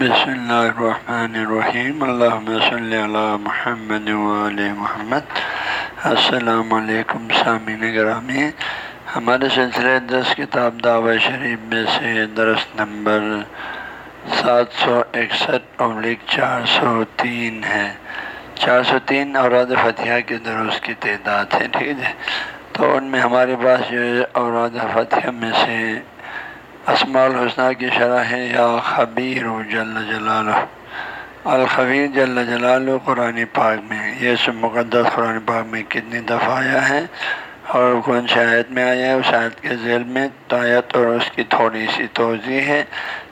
بسم اللہ الرحمن الرحیم. اللہ صلی اللہ محمد علیہ محمد. السلام علیکم سامعین گرامی. ہمارے سلسلے دس کتاب دعوت شریف میں سے درس نمبر سات سو اکسٹھ ابلک چار سو تین ہے. چار سو تین اوراد فتح کے درست کی تعداد ہے، ٹھیک ہے؟ تو ان میں ہمارے پاس جو ہے اوراد فتح میں سے اسماء الحسنہ کی شرح ہے، یا خبیر و جل جلال الخبیر جل جلال قرآن پاک میں یہ سب مقدس قرآن پاک میں کتنی دفعہ آیا ہے اور کون شاید میں آیا ہے؟ اس آیت کے ذیل میں آیت اور اس کی تھوڑی سی توضیع ہے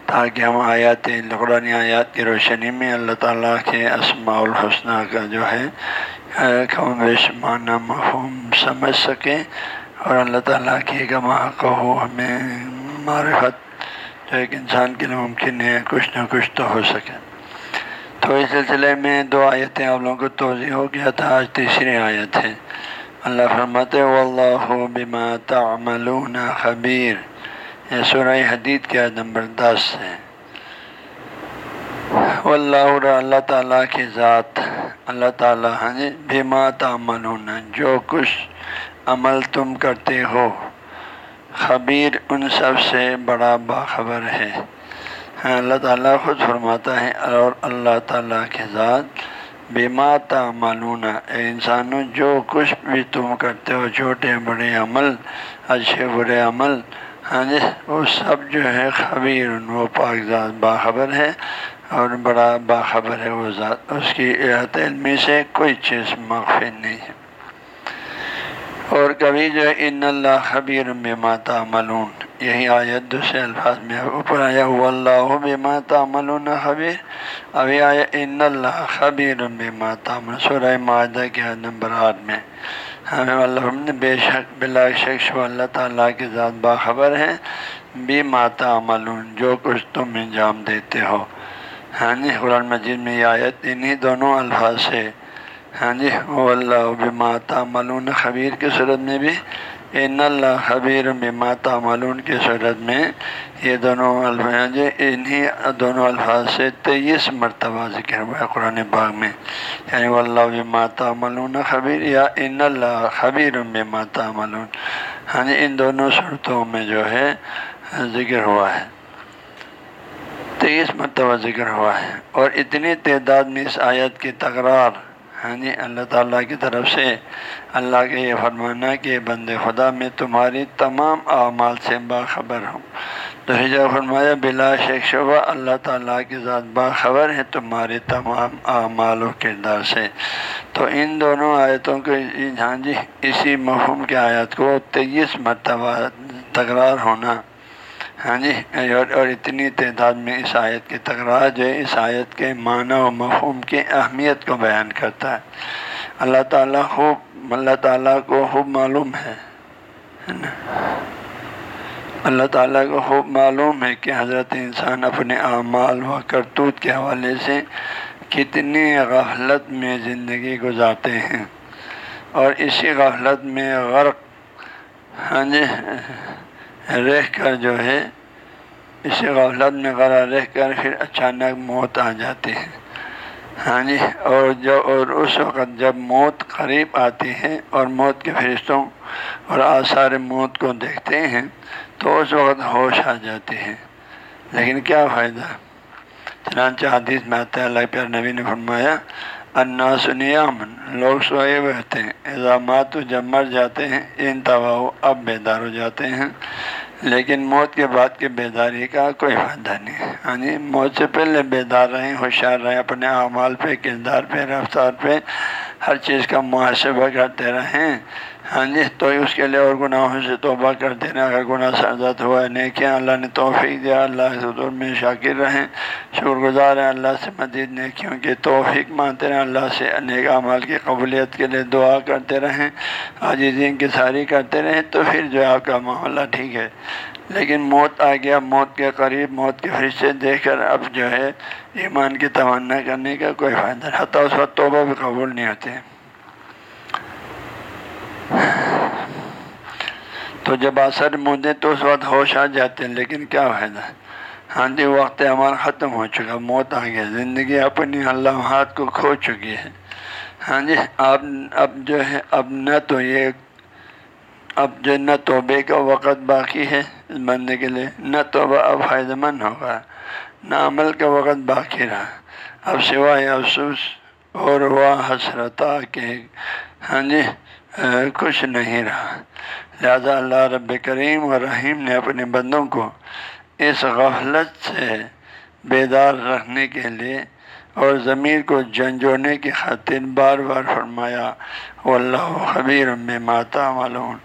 تاکہ ہم آیات قرآن آیات کی روشنی میں اللہ تعالیٰ کے اسماء الحسنہ کا جو ہے کم معنی مفہوم سمجھ سکیں اور اللہ تعالیٰ کی گما کو ہمیں معرفت جو ایک انسان کے لیے ممکن ہے کچھ نہ کچھ تو ہو سکے۔ تو اس سلسلے میں دو آیتیں آپ لوگوں کو توضیع ہو گیا تھا، آج تیسری آیت ہے۔ اللہ فرمت و بما تعملون خبیر یہ سورہ حدید کے نمبر دس ہے۔ اللہ اللہ تعالیٰ کی ذات، اللہ تعالیٰ ہاں جی بما تعملون، جو کچھ عمل تم کرتے ہو۔ خبیر ان سب سے بڑا باخبر ہے۔ ہاں، اللہ تعالیٰ خود فرماتا ہے، اور اللہ تعالیٰ کے ذات بیما تعملون، اے انسانوں، جو کچھ بھی تم کرتے ہو چھوٹے بڑے عمل، اچھے، برے عمل ہاں جی وہ سب جو ہے خبیر، وہ پاک ذات باخبر ہے، اور بڑا باخبر ہے وہ ذات۔ اس کی احت علمی سے کوئی چیز مغفر نہیں ہے۔ اور کبھی جو ہے ان اللہ خبیر بے ماتا ملون یہی آیت دوسرے الفاظ میں اوپر آیا وہ اللہ بے ماتا ملون خبیر ابھی آیا، ان اللہ خبیر ماتا سورہ معاہدہ کے نمبر آٹھ میں۔ ہمیں اللہ نے بے شک، بلا شخص و اللہ تعالیٰ کے ذات باخبر ہیں بے ماتا ملون جو کچھ تم انجام دیتے ہو۔ ہاں جی قرآن مجید میں یہ آیت انہیں دونوں الفاظ سے یعنی ہاں جی وہ اللہ بماتا ملون خبیر کی صورت میں بھی، ان اللہ خبیر بماتا ملون کی صورت میں یہ دونوں الفاظ جی انہی دونوں الفاظ سے تیئیس مرتبہ ذکر ہوا ہے قرآن باغ میں۔ یعنی وہ اللہ بماتا ملون خبیر یا ان اللہ خبیر بماتا ملون ہاں جی یعنی ان دونوں صورتوں میں جو ہے ذکر ہوا ہے۔ تیئیس مرتبہ ذکر ہوا ہے۔ اور اتنی تعداد میں اس آیت کی تکرار ہاں جی اللہ تعالیٰ کی طرف سے اللہ کے یہ فرمانا کہ بند خدا میں تمہاری تمام اعمال سے باخبر ہوں۔ تو ہجا فرمایا، بلا شیخ شبہ اللہ تعالیٰ کی ذات باخبر ہے تمہارے تمام اعمال و کردار سے۔ تو ان دونوں آیتوں کے ہاں جی اسی مفہوم کے آیت کو تیئیس مرتبہ تکرار ہونا ہاں جی اور اتنی تعداد میں اس آیت کی تکرار جو ہے، اس آیت کے معنی و مفہوم کی اہمیت کو بیان کرتا ہے۔ اللہ تعالیٰ خوب اللہ تعالیٰ کو خوب معلوم ہے نا؟ اللہ تعالیٰ کو خوب معلوم ہے کہ حضرت انسان اپنے اعمال و کرتوت کے حوالے سے کتنی غفلت میں زندگی گزارتے ہیں۔ اور اسی غفلت میں غرق ہاں جی؟ رہ کر جو ہے اسی غفلت میں غرا رہ کر پھر اچانک موت آ جاتی ہے ہاں جی اور جو، اور اس وقت جب موت قریب آتی ہے اور موت کے فرشتوں اور آثار موت کو دیکھتے ہیں، تو اس وقت ہوش آ جاتے ہیں۔ لیکن کیا فائدہ؟ چنانچہ حدیث میں آتا ہے، اللہ پیار نبی نے فرمایا انا سنیا لوگ سوئے ہوئے ہوتے ہیں الزامات جب مر جاتے ہیں، ان تباہ اب بیدار ہو جاتے ہیں۔ لیکن موت کے بعد کی بیداری کا کوئی فائدہ نہیں۔ ہاں جی موت سے پہلے بیدار رہیں، ہوشیار رہیں، اپنے اعمال پہ، کردار پہ، رفتار پہ ہر چیز کا محاسبہ کرتے رہیں۔ ہاں جی تو اس کے لیے اور گناہوں سے توبہ کر دینا، اگر گناہ سرزد ہوا ہے نیکیاں اللہ نے توفیق دیا، اللہ کے حضور میں شاکر رہیں شکر گزار ہیں، اللہ سے مزید نیکیوں کے توفیق مانتے رہیں، اللہ سے انیک اعمال کی قبولیت کے لیے دعا کرتے رہیں، عاجزین کی ساری کرتے رہیں، تو پھر جو ہے آپ کا معاملہ ٹھیک ہے۔ لیکن موت آ گیا، موت کے قریب، موت کے فرشتے دیکھ کر اب جو ہے ایمان کی تمنا کرنے کا کوئی فائدہ نہیں، حتیٰ اس وقت توبہ بھی قبول نہیں ہوتے۔ تو جب اثر مودے تو اس وقت ہوش آ جاتے ہیں، لیکن کیا فائدہ؟ ہاں جی وقت عمل ختم ہو چکا، موت آ گیا، زندگی اپنی اللہ ہاتھ کو کھو چکی ہے۔ ہاں جی اب اب جو ہے، اب نہ تو یہ، اب جو نہ توبے کا وقت باقی ہے اس بندے کے لیے، نہ توبہ اب فائدہ مند ہوگا، نہ عمل کا وقت باقی رہا۔ اب سوائے افسوس اور وہ حسرتا کہ ہاں جی کچھ نہیں رہا۔ لہذا اللہ رب کریم و رحیم نے اپنے بندوں کو اس غفلت سے بیدار رکھنے کے لیے اور ضمیر کو جھنجھوڑنے کی خاطر بار بار فرمایا وہ اللہ خبیر میں ماتا معلوم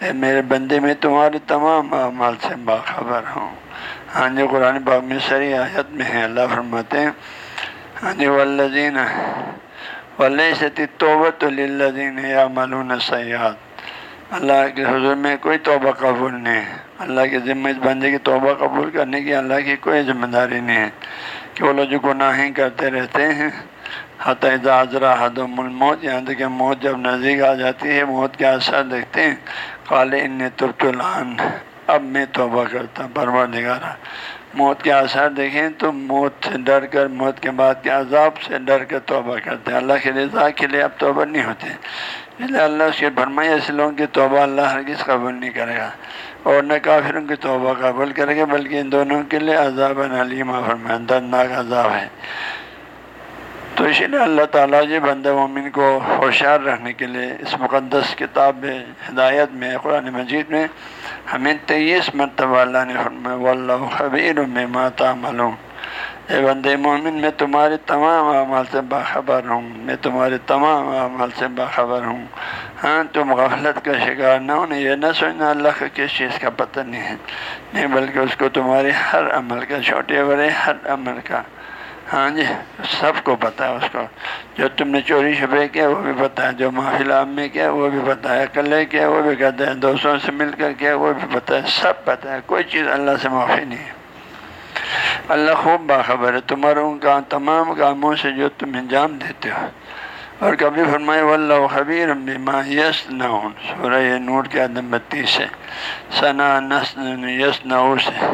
اے میرے بندے، میں تمہارے تمام اعمال سے باخبر ہوں۔ ہاں جی قرآن باغ میں سری آیت میں ہے، اللہ فرماتے ہیں۔ ہاں جی ولزین ولہ سے توبت یا ملون سیاحت اللہ کے حضور میں کوئی توبہ قبول نہیں ہے۔ اللہ کے ذمہ بندے کی توبہ قبول کرنے کی اللہ کی کوئی ذمہ داری نہیں ہے کہ وہ لوگ جو گناہیں کرتے رہتے ہیں، حتیٰ حضرہ حدم الموت یہاں تک کہ موت جب نزدیک آ جاتی ہے، موت کے اثر دیکھتے ہیں۔ کالے ان ترت الان، اب میں توبہ کرتا پرور نگارا موت کے آثار دیکھیں تو موت سے ڈر کر، موت کے بعد کے عذاب سے ڈر کر توبہ کرتے ہیں۔ اللہ کے رضا کے لیے اب توبہ نہیں ہوتے۔ اللہ اس کے فرمائی ایسے لوگوں کی توبہ اللہ ہرگز قبول نہیں کرے گا۔ اور نہ کافروں کی توبہ قبول کرے گا، بلکہ ان دونوں کے لیے عذاب علیمہ فرمایا دردناک عذاب ہے۔ تو اسی لیے اللہ تعالیٰ جی بندہ مومن کو ہوشیار رہنے کے لیے اس مقدس کتاب ہدایت میں، قرآن مجید میں ہمیں تیئیس مرتبہ اللہ نے فرمایا، واللہ خبیر میں ماتا معلوم اے بند مومن، میں تمہارے تمام اعمال سے باخبر ہوں۔ میں تمہارے تمام اعمال سے باخبر ہوں۔ ہاں تم غفلت کا شکار نہ ہو یہ نہ سوچنا اللہ کا کس چیز کا پتہ نہیں ہے۔ نہیں، بلکہ اس کو تمہارے ہر عمل کا، چھوٹے بڑے ہر عمل کا۔ ہاں جی سب کو پتہ ہے اس کو۔ جو تم نے چوری چھپے کیا، وہ بھی پتہ ہے۔ جو محفل میں کیا، وہ بھی پتہ ہے۔ اکلے کیا، وہ بھی کہتے ہیں۔ دوستوں سے مل کر کیا، وہ بھی پتہ ہے۔ سب پتہ ہے۔ کوئی چیز اللہ سے معافی نہیں ہے۔ اللہ خوب باخبر ہے تمہارے ان کا تمام کاموں سے جو تم انجام دیتے ہو۔ اور کبھی فرمائے، واللہ خبیر بما یس نون سورہ نور کے عدم بتیس سے ثنا نس یس نو سے۔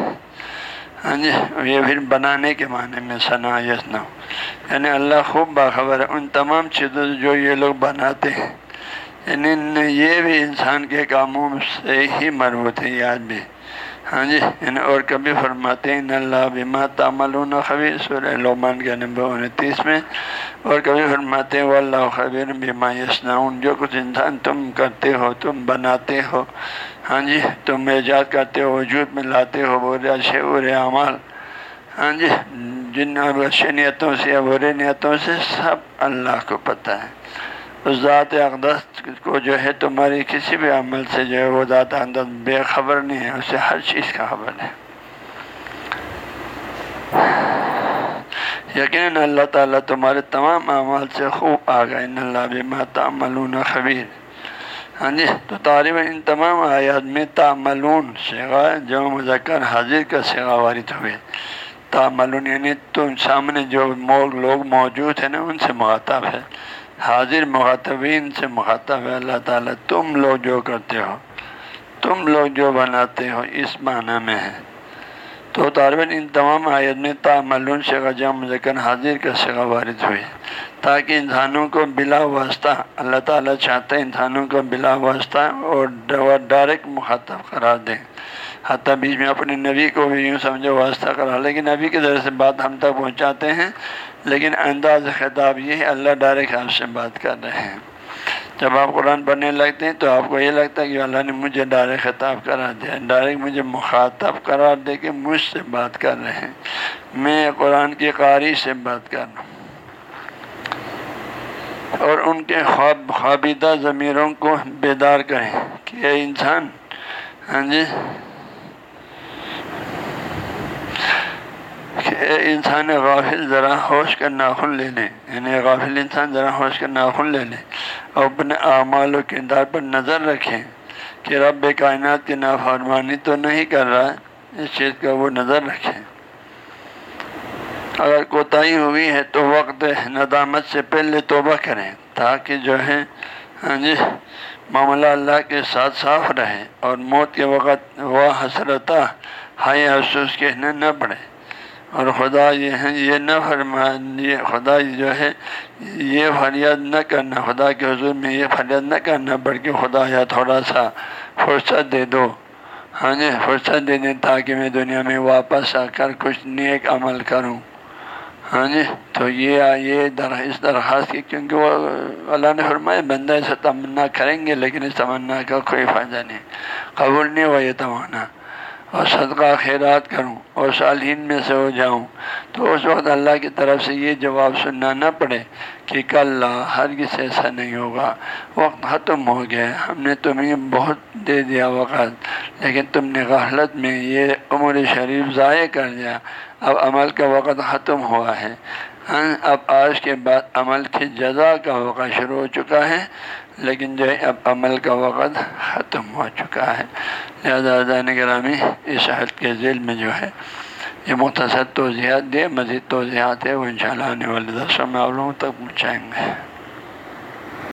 ہاں جی یہ پھر بنانے کے معنی میں ثنا یس نو یعنی اللہ خوب باخبر ہے، ان تمام چیزوں سے جو یہ لوگ بناتے ہیں۔ یعنی یہ بھی انسان کے کاموں سے ہی مربوط ہے، یاد بھی۔ ہاں جی یعنی اور کبھی فرماتے ہیں اللہ بما تعملون خبیر سورہ لومان کے نمبر انتیس میں۔ اور کبھی فرماتے ہیں وہ اللہ خبیر بما یسناؤن جو کچھ انسان تم کرتے ہو، تم بناتے ہو۔ ہاں جی تم ایجاد کرتے ہو، وجود میں لاتے ہو برے اچھے، برے اعمال۔ ہاں جی جن اچھے نیتوں سے، یا برے نیتوں سے، سب اللہ کو پتہ ہے۔ اس ذات اقدس کو جو ہے تمہاری کسی بھی عمل سے جو ہے وہ ذات اقدس بے خبر نہیں ہے، اسے ہر چیز کا خبر ہے۔ یقیناً اللہ تعالیٰ تمہارے تمام اعمال سے خوب آ گئے ان اللہ بما تعملون خبیر۔ ہاں جی تو طالب ان تمام آیات میں تعملون سگا جو مذکر حاضر کا سگا وارد ہوئے۔ تعملون یعنی تم سامنے جو لوگ موجود ہیں نا، ان سے مخاطب ہے۔ حاضر مخاطبین سے مخاطب ہے، اللہ تعالیٰ تم لوگ جو کرتے ہو، تم لوگ جو بناتے ہو، اس معنی میں ہے۔ تو طالباً ان تمام آیت میں تعملون سے غجام ذکر حاضر کا سگا وارد ہوئے تاکہ انسانوں کو بلا واسطہ، اللہ تعالیٰ چاہتے ہیں انسانوں کو بلا واسطہ اور ڈائریکٹ مخاطب قرار دیں۔ حتیٰ بیچ میں اپنے نبی کو بھی یوں سمجھو واسطہ کرا لیکن نبی کے ذریعے سے بات ہم تک پہنچاتے ہیں، لیکن انداز خطاب یہ ہے، اللہ ڈائریکٹ آپ سے بات کر رہے ہیں۔ جب آپ قرآن پڑھنے لگتے ہیں تو آپ کو یہ لگتا ہے کہ اللہ نے مجھے ڈائریکٹ خطاب کرا دیا، ڈائریکٹ مجھے مخاطب قرار دے کے مجھ سے بات کر رہے ہیں۔ میں قرآن کی قاری سے بات کر رہا ہوں۔ اور ان کے خواب، خوابیدہ ضمیروں کو بیدار کریں کہ اے انسان ہاں جی انسان غافل ذرا ہوش کر ناخن لے لیں یعنی غافل انسان ذرا ہوش کر ناخن لے لیں اور اپنے اعمال و کردار پر نظر رکھیں کہ رب کائنات کی نافرمانی تو نہیں کر رہا، اس چیز کا وہ نظر رکھیں۔ اگر کوتاہی ہوئی ہے تو وقت ندامت سے پہلے توبہ کریں تاکہ جو ہے ہاں جی معاملہ اللہ کے ساتھ صاف رہے اور موت کے وقت وہ حسرتہ ہائے افسوس کہنے نہ پڑے۔ اور خدا یہ ہے، یہ نہ فرمان یہ خدا جو ہے، یہ فریاد نہ کرنا، خدا کے حضور میں یہ فریاد نہ کرنا، بلکہ خدا یا تھوڑا سا فرصت دے دو۔ ہاں جی فرصت دے دیں تاکہ میں دنیا میں واپس آ کر کچھ نیک عمل کروں۔ ہاں جی تو یہ یہ در، اس درخواست کی، کیونکہ وہ اللہ نے فرمایا، بندہ ایسا تمنا کریں گے، لیکن اس تمنا کا کوئی فائدہ نہیں۔ قبول نہیں ہوا یہ تمنا۔ اور صدقہ خیرات کروں اور سالین میں سے ہو جاؤں۔ تو اس وقت اللہ کی طرف سے یہ جواب سننا نہ پڑے کہ کل ہرگز ایسا نہیں ہوگا۔ وقت ختم ہو گیا۔ ہم نے تمہیں بہت دے دیا وقت، لیکن تم نے غفلت میں یہ عمر شریف ضائع کر دیا۔ اب عمل کا وقت ختم ہوا ہے۔ ہاں، اب آج کے بعد عمل کی جزا کا وقت شروع ہو چکا ہے۔ لیکن جو ہے، اب عمل کا وقت ختم ہو چکا ہے۔ لہٰذا گرامی اس حد کے ذیل میں جو ہے، یہ مختصر توضیحات دے مزید توضیحات ہے وہ ان شاء اللہ آنے والے دسوں میں آپ لوگوں تک پہنچائیں گے۔